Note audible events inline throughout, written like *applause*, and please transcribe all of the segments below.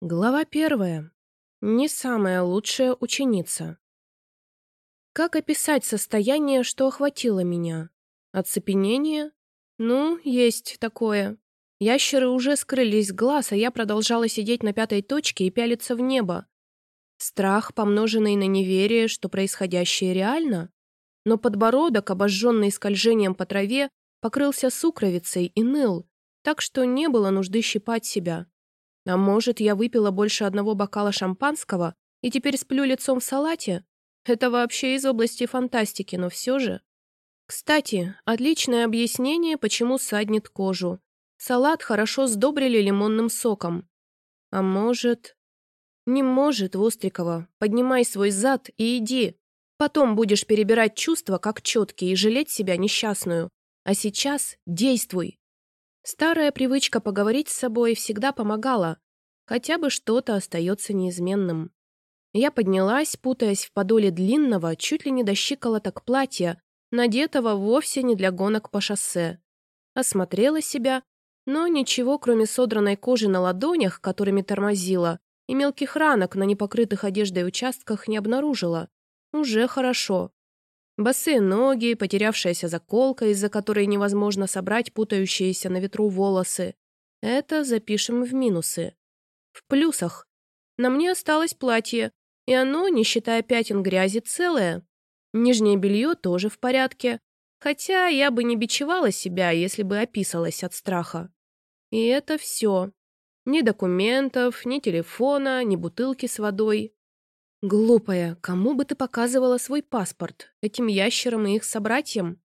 Глава первая. Не самая лучшая ученица. Как описать состояние, что охватило меня? Оцепенение? Ну, есть такое. Ящеры уже скрылись с глаз, а я продолжала сидеть на пятой точке и пялиться в небо. Страх, помноженный на неверие, что происходящее реально. Но подбородок, обожженный скольжением по траве, покрылся сукровицей и ныл, так что не было нужды щипать себя. А может, я выпила больше одного бокала шампанского и теперь сплю лицом в салате? Это вообще из области фантастики, но все же. Кстати, отличное объяснение, почему саднет кожу. Салат хорошо сдобрили лимонным соком. А может... Не может, Вострикова. Поднимай свой зад и иди. Потом будешь перебирать чувства, как четкие, и жалеть себя несчастную. А сейчас действуй. Старая привычка поговорить с собой всегда помогала. Хотя бы что-то остается неизменным. Я поднялась, путаясь в подоле длинного, чуть ли не до щиколоток платья, надетого вовсе не для гонок по шоссе. Осмотрела себя, но ничего, кроме содранной кожи на ладонях, которыми тормозила, и мелких ранок на непокрытых одеждой участках не обнаружила. Уже хорошо. Босые ноги, потерявшаяся заколка, из-за которой невозможно собрать путающиеся на ветру волосы. Это запишем в минусы. В плюсах. На мне осталось платье, и оно, не считая пятен грязи, целое. Нижнее белье тоже в порядке, хотя я бы не бичевала себя, если бы описалась от страха. И это все. Ни документов, ни телефона, ни бутылки с водой. «Глупая, кому бы ты показывала свой паспорт? Этим ящерам и их собратьям?»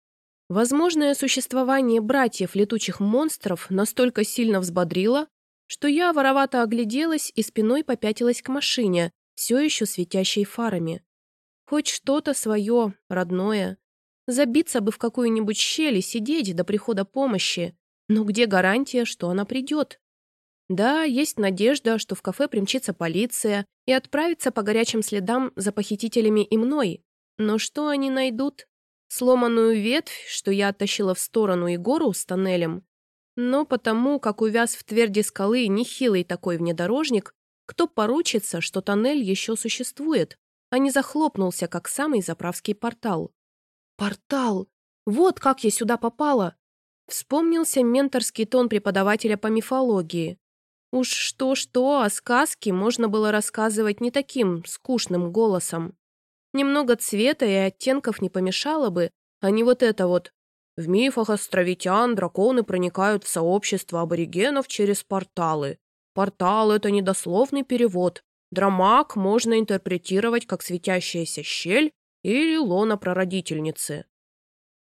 Возможное существование братьев-летучих монстров настолько сильно взбодрило, что я воровато огляделась и спиной попятилась к машине, все еще светящей фарами. Хоть что-то свое, родное. Забиться бы в какую-нибудь щель и сидеть до прихода помощи. Но где гарантия, что она придет? Да, есть надежда, что в кафе примчится полиция и отправится по горячим следам за похитителями и мной. Но что они найдут? Сломанную ветвь, что я оттащила в сторону Егору с тоннелем? Но потому, как увяз в тверди скалы нехилый такой внедорожник, кто поручится, что тоннель еще существует, а не захлопнулся, как самый заправский портал? Портал! Вот как я сюда попала! Вспомнился менторский тон преподавателя по мифологии. Уж что-что, а сказки можно было рассказывать не таким скучным голосом. Немного цвета и оттенков не помешало бы, а не вот это вот. В мифах островитян драконы проникают в сообщество аборигенов через порталы. Портал — это недословный перевод. Драмак можно интерпретировать как светящаяся щель или лона прародительницы.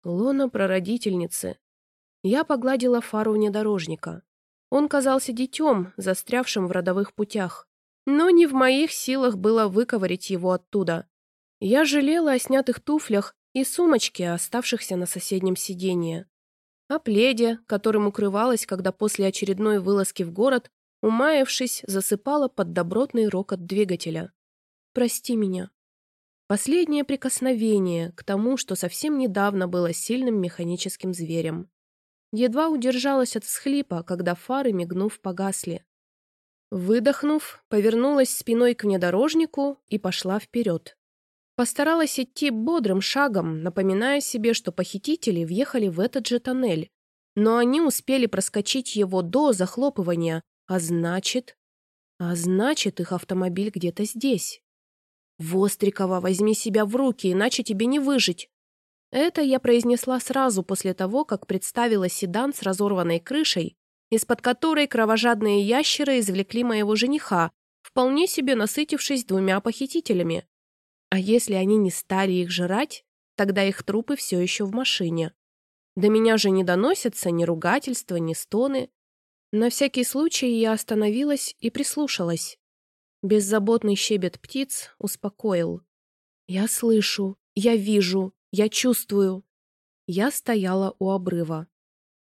Лона прародительницы. Я погладила фару внедорожника. Он казался детем, застрявшим в родовых путях. Но не в моих силах было выковырить его оттуда. Я жалела о снятых туфлях и сумочке, оставшихся на соседнем сиденье. О пледе, которым укрывалась, когда после очередной вылазки в город, умаявшись, засыпала под добротный рокот двигателя. «Прости меня». Последнее прикосновение к тому, что совсем недавно было сильным механическим зверем. Едва удержалась от всхлипа, когда фары, мигнув, погасли. Выдохнув, повернулась спиной к внедорожнику и пошла вперед. Постаралась идти бодрым шагом, напоминая себе, что похитители въехали в этот же тоннель. Но они успели проскочить его до захлопывания, а значит... А значит, их автомобиль где-то здесь. «Вострикова, возьми себя в руки, иначе тебе не выжить!» Это я произнесла сразу после того, как представила седан с разорванной крышей, из-под которой кровожадные ящеры извлекли моего жениха, вполне себе насытившись двумя похитителями. А если они не стали их жрать, тогда их трупы все еще в машине. До меня же не доносятся ни ругательства, ни стоны. На всякий случай я остановилась и прислушалась. Беззаботный щебет птиц успокоил. Я слышу, я вижу, я чувствую. Я стояла у обрыва.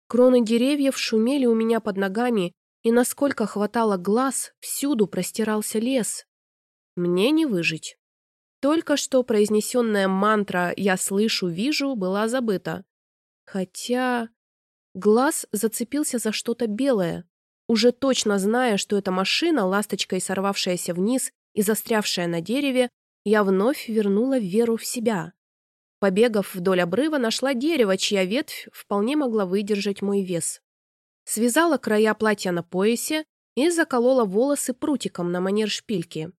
Кроны деревьев шумели у меня под ногами, и насколько хватало глаз, всюду простирался лес. Мне не выжить. Только что произнесенная мантра «я слышу, вижу» была забыта. Хотя... Глаз зацепился за что-то белое. уже точно зная, что эта машина, ласточкой сорвавшаяся вниз и застрявшая на дереве, я вновь вернула веру в себя. Побегав вдоль обрыва, нашла дерево, чья ветвь вполне могла выдержать мой вес. Связала края платья на поясе и заколола волосы прутиком на манер шпильки.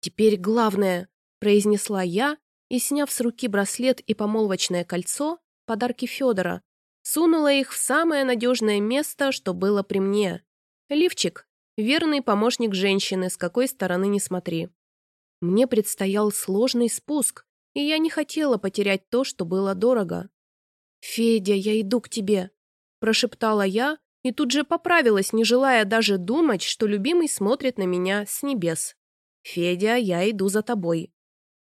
«Теперь главное», — произнесла я, и, сняв с руки браслет и помолвочное кольцо, подарки Федора, сунула их в самое надежное место, что было при мне. Лифчик — верный помощник женщины, с какой стороны не смотри. Мне предстоял сложный спуск, и я не хотела потерять то, что было дорого. «Федя, я иду к тебе», – прошептала я и тут же поправилась, не желая даже думать, что любимый смотрит на меня с небес. «Федя, я иду за тобой».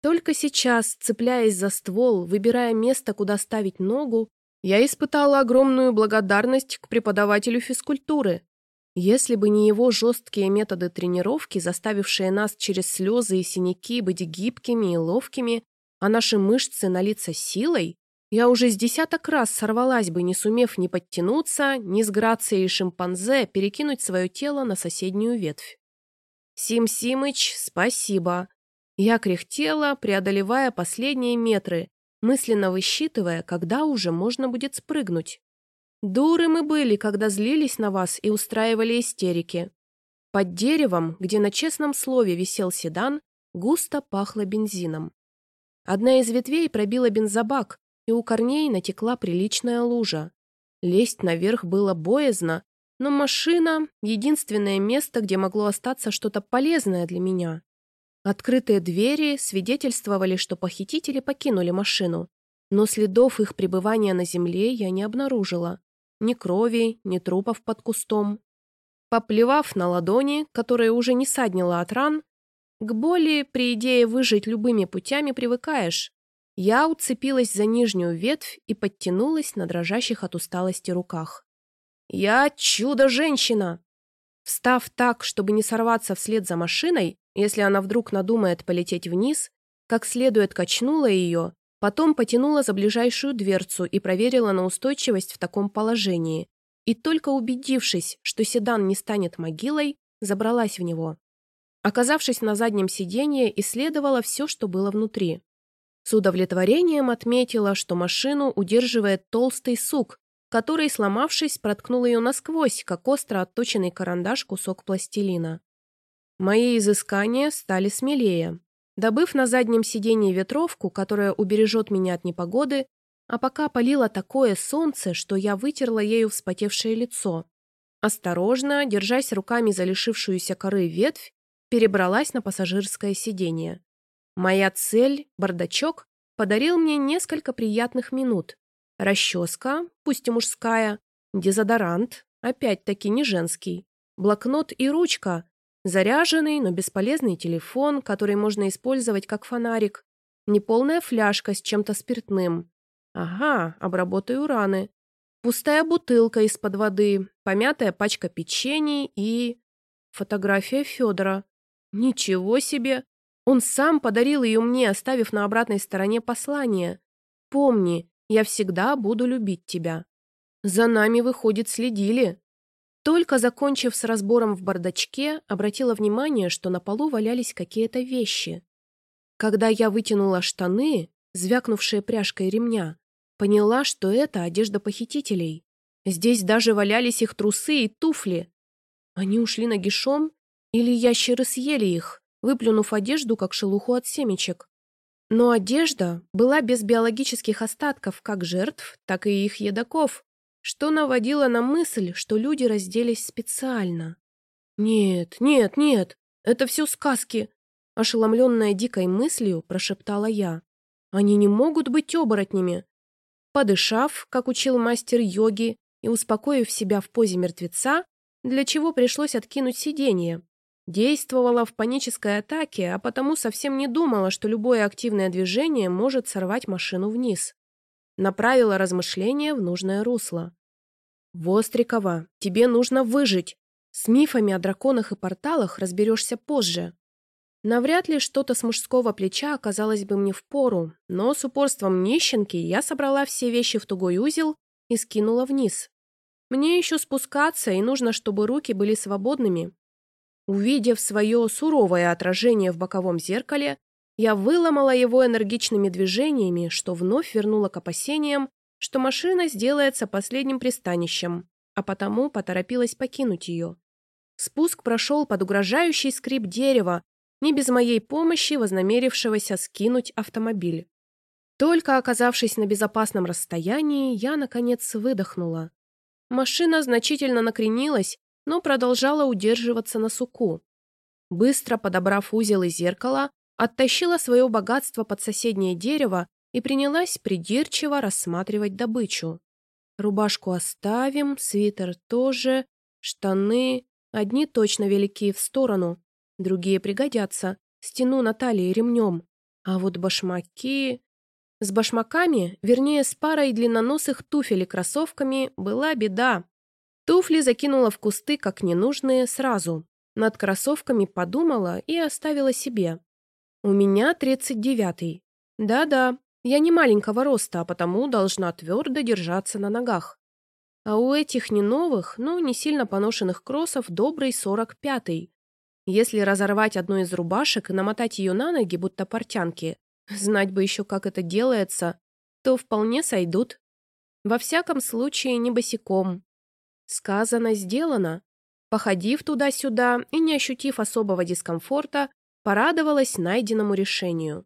Только сейчас, цепляясь за ствол, выбирая место, куда ставить ногу, я испытала огромную благодарность к преподавателю физкультуры. Если бы не его жесткие методы тренировки, заставившие нас через слезы и синяки быть гибкими и ловкими, а наши мышцы налиться силой, я уже с десяток раз сорвалась бы, не сумев ни подтянуться, ни с грацией шимпанзе перекинуть свое тело на соседнюю ветвь. «Сим Симыч, спасибо!» Я кряхтела, преодолевая последние метры, мысленно высчитывая, когда уже можно будет спрыгнуть. Дуры мы были, когда злились на вас и устраивали истерики. Под деревом, где на честном слове висел седан, густо пахло бензином. Одна из ветвей пробила бензобак, и у корней натекла приличная лужа. Лезть наверх было боязно, но машина — единственное место, где могло остаться что-то полезное для меня. Открытые двери свидетельствовали, что похитители покинули машину, но следов их пребывания на земле я не обнаружила. Ни крови, ни трупов под кустом. Поплевав на ладони, которые уже не саднила от ран, к боли при идее выжить любыми путями привыкаешь. Я уцепилась за нижнюю ветвь и подтянулась на дрожащих от усталости руках. «Я чудо-женщина!» Встав так, чтобы не сорваться вслед за машиной, если она вдруг надумает полететь вниз, как следует качнула ее, потом потянула за ближайшую дверцу и проверила на устойчивость в таком положении. И только убедившись, что седан не станет могилой, забралась в него. Оказавшись на заднем сиденье, исследовала все, что было внутри. С удовлетворением отметила, что машину удерживает толстый сук, который, сломавшись, проткнул ее насквозь, как остро отточенный карандаш кусок пластилина. Мои изыскания стали смелее. Добыв на заднем сиденье ветровку, которая убережет меня от непогоды, а пока палило такое солнце, что я вытерла ею вспотевшее лицо. Осторожно, держась руками за лишившуюся коры ветвь, перебралась на пассажирское сиденье. Моя цель, бардачок, подарил мне несколько приятных минут. Расческа, пусть и мужская, дезодорант, опять-таки не женский, блокнот и ручка, Заряженный, но бесполезный телефон, который можно использовать как фонарик. Неполная фляжка с чем-то спиртным. Ага, обработаю раны. Пустая бутылка из-под воды, помятая пачка печений и... Фотография Федора. Ничего себе! Он сам подарил ее мне, оставив на обратной стороне послание. «Помни, я всегда буду любить тебя». За нами, выходит, следили. Только закончив с разбором в бардачке, обратила внимание, что на полу валялись какие-то вещи. Когда я вытянула штаны, звякнувшие пряжкой ремня, поняла, что это одежда похитителей. Здесь даже валялись их трусы и туфли. Они ушли нагишом, или ящеры съели их, выплюнув одежду, как шелуху от семечек. Но одежда была без биологических остатков как жертв, так и их едоков, что наводило на мысль, что люди разделись специально. «Нет, нет, нет, это все сказки!» Ошеломленная дикой мыслью, прошептала я. «Они не могут быть оборотнями!» Подышав, как учил мастер йоги, и успокоив себя в позе мертвеца, для чего пришлось откинуть сиденье. Действовала в панической атаке, а потому совсем не думала, что любое активное движение может сорвать машину вниз. Направила размышления в нужное русло. «Вострикова, тебе нужно выжить. С мифами о драконах и порталах разберешься позже». Навряд ли что-то с мужского плеча оказалось бы мне в пору, но с упорством нищенки я собрала все вещи в тугой узел и скинула вниз. Мне еще спускаться, и нужно, чтобы руки были свободными. Увидев свое суровое отражение в боковом зеркале, я выломала его энергичными движениями, что вновь вернуло к опасениям, что машина сделается последним пристанищем, а потому поторопилась покинуть ее. Спуск прошел под угрожающий скрип дерева, не без моей помощи вознамерившегося скинуть автомобиль. Только оказавшись на безопасном расстоянии, я, наконец, выдохнула. Машина значительно накренилась, но продолжала удерживаться на суку. Быстро подобрав узел и зеркало, оттащила свое богатство под соседнее дерево и принялась придирчиво рассматривать добычу. Рубашку оставим, свитер тоже, штаны, одни точно велики в сторону, другие пригодятся, стяну на талии ремнем. А вот башмаки... С башмаками, вернее, с парой длинноносых туфель и кроссовками, была беда. Туфли закинула в кусты, как ненужные, сразу. Над кроссовками подумала и оставила себе. У меня тридцать девятый. Да-да, я не маленького роста, а потому должна твердо держаться на ногах. А у этих не новых, но не сильно поношенных кроссов добрый сорок пятый. Если разорвать одну из рубашек и намотать ее на ноги, будто портянки, *laughs* Знать бы еще, как это делается, то вполне сойдут. Во всяком случае, не босиком. Сказано, сделано. Походив туда-сюда и не ощутив особого дискомфорта, порадовалась найденному решению.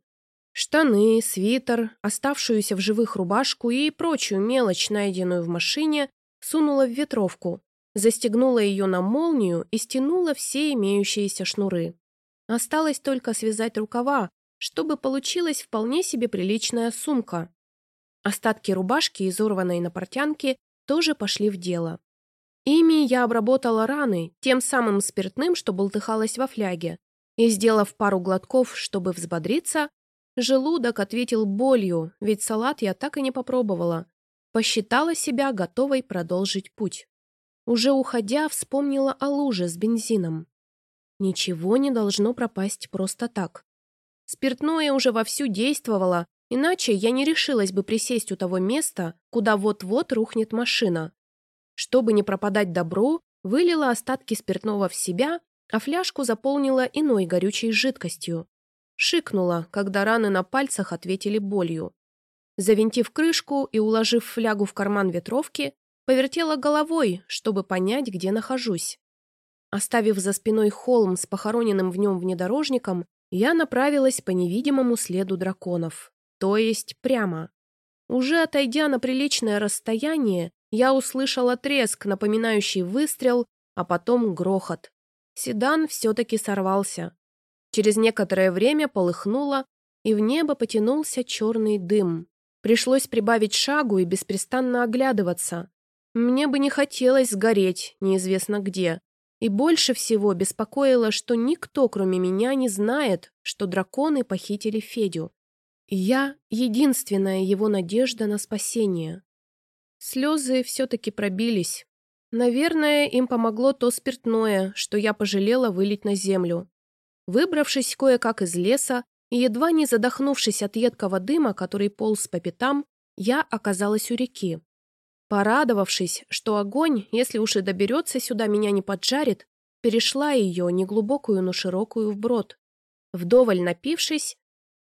Штаны, свитер, оставшуюся в живых рубашку и прочую мелочь, найденную в машине, сунула в ветровку, застегнула ее на молнию и стянула все имеющиеся шнуры. Осталось только связать рукава, чтобы получилась вполне себе приличная сумка. Остатки рубашки, изорванной на портянке, тоже пошли в дело. Ими я обработала раны тем самым спиртным, что болтыхалось во фляге, и, сделав пару глотков, чтобы взбодриться, желудок ответил болью, ведь салат я так и не попробовала. Посчитала себя готовой продолжить путь. Уже уходя, вспомнила о луже с бензином. Ничего не должно пропасть просто так. Спиртное уже вовсю действовало, иначе я не решилась бы присесть у того места, куда вот-вот рухнет машина. Чтобы не пропадать добру, вылила остатки спиртного в себя, а фляжку заполнила иной горючей жидкостью. Шикнула, когда раны на пальцах ответили болью. Завинтив крышку и уложив флягу в карман ветровки, повертела головой, чтобы понять, где нахожусь. Оставив за спиной холм с похороненным в нем внедорожником, я направилась по невидимому следу драконов, то есть прямо. Уже отойдя на приличное расстояние, я услышала треск, напоминающий выстрел, а потом грохот. Седан все-таки сорвался. Через некоторое время полыхнуло, и в небо потянулся черный дым. Пришлось прибавить шагу и беспрестанно оглядываться. Мне бы не хотелось сгореть, неизвестно где, и больше всего беспокоило, что никто, кроме меня, не знает, что драконы похитили Федю. Я — единственная его надежда на спасение. Слезы все-таки пробились. Наверное, им помогло то спиртное, что я пожалела вылить на землю. Выбравшись кое-как из леса и едва не задохнувшись от едкого дыма, который полз по пятам, я оказалась у реки. Порадовавшись, что огонь, если уж и доберется сюда, меня не поджарит, перешла ее, неглубокую, но широкую, вброд. Вдоволь напившись,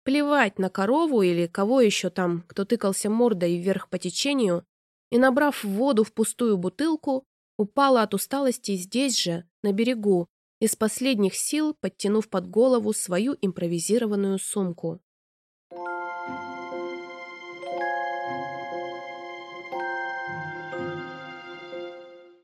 плевать на корову или кого еще там, кто тыкался мордой вверх по течению, и, набрав воду в пустую бутылку, упала от усталости здесь же, на берегу, из последних сил подтянув под голову свою импровизированную сумку. Thank you.